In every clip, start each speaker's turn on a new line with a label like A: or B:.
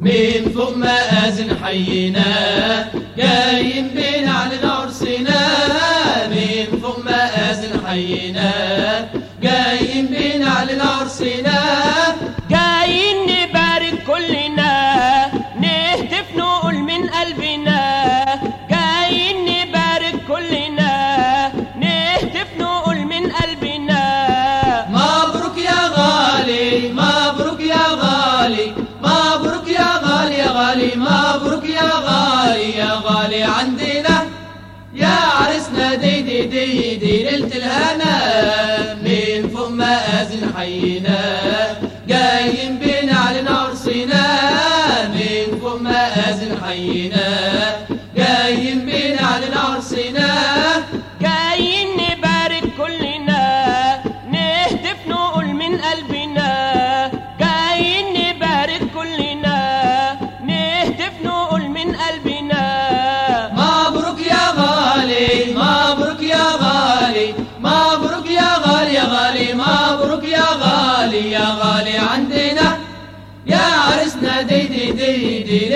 A: من فوق مآذن حينا جايين بينا على عرسنا من فوق مآذن حينا جايين بينا على عرسنا عندنا يا عرسنا دي دي دي دي ليلة الهنا. من فوق مآذن حينا جايين بينا على عرسنا من فوق مآذن حينا.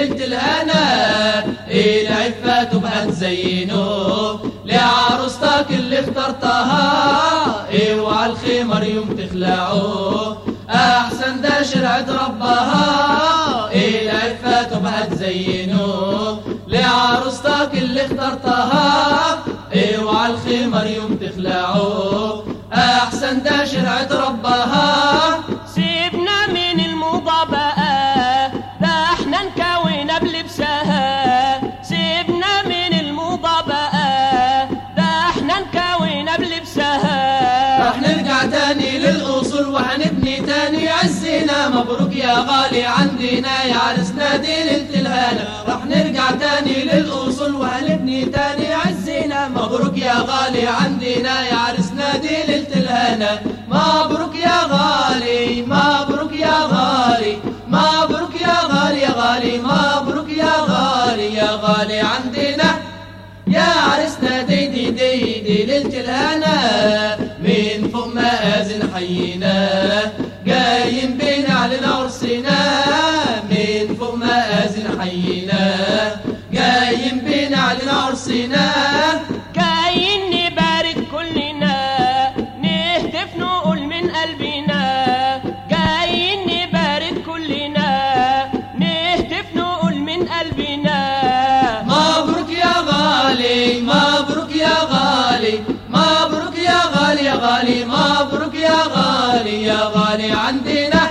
A: ليلة الهنا العفة تبقى تزينه لعروستك اللي اخترتها اوعى الخمر يوم تخلعه أحسن ده شرعة ربها العفة تبقى تزينه لعروستك اللي اخترتها اوعى الخمر يوم تخلعه أحسن ده شرعة ربها يا غالي عندنا يا عرسنا ليلة الهنا راح نرجع تاني للأصول وهنبني تاني عزنا مبروك يا غالي عندنا يا عرسنا ليلة الهنا مبروك يا غالي مبروك يا غالي مبروك يا غالي يا غالي مبروك يا غالي يا غالي. غالي مبروك يا غالي يا غالي عندنا.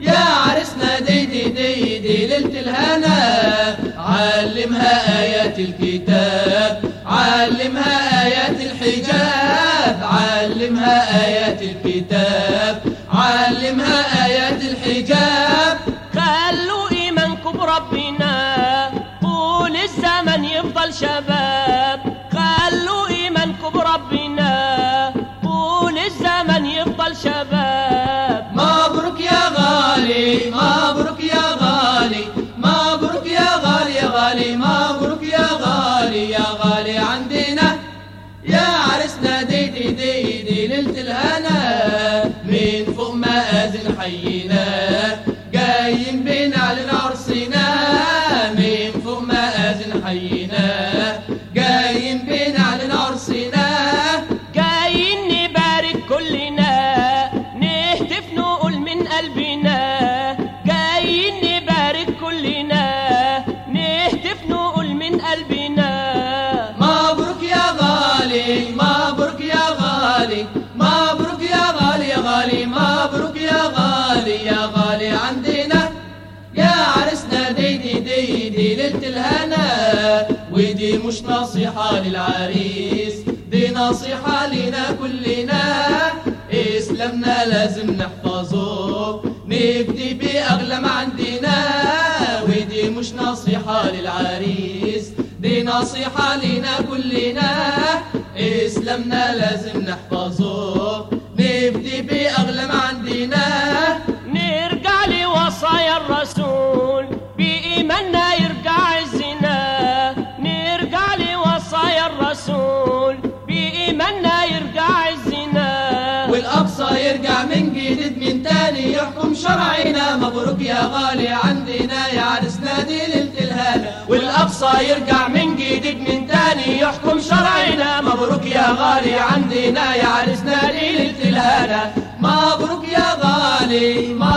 A: يا عرسنا دي دي دي ليلة الهنا. علمها آيات الكتاب علمها آيات الحجاب علمها آيات الكتاب علمها آيات الحجاب.
B: خلوا إيمانكم بربنا طول الزمن يفضل شباب. قلبنا جايين نبارك كلنا نهتف نقول من قلبنا.
A: مبروك يا غالي مبروك يا غالي مبروك يا غالي يا غالي مبروك يا غالي يا غالي عندنا. يا عرسنا دي دي دي دي ليلة الهنا ودي مش نصيحة للعريس دي نصيحة لنا كلنا. إسلامنا لازم نحفظه نبدي بأغلى ما عندنا ودي مش نصيحة للعريس دي نصيحة لنا كلنا. إسلامنا لازم نحفظه. نبدي بأغلى ما عندنا.
B: نرجع لوصايا الرسول بإيماننا يرجع عزنا نرجع لوصايا الرسول بإيماننا يرجع عزنا
A: والأقصى يرجع من يحكم شرعنا مبروك يا غالي عندنا يا عرس نادي ليلة الهنا والأقصى يرجع من جديد من تاني يحكم شرعنا. مبروك يا غالي عندنا يا عرس نادي ليلة الهنا مبروك يا غالي مبروك